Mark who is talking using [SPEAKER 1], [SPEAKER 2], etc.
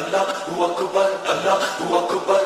[SPEAKER 1] اللہ اکبر اللہ اکبر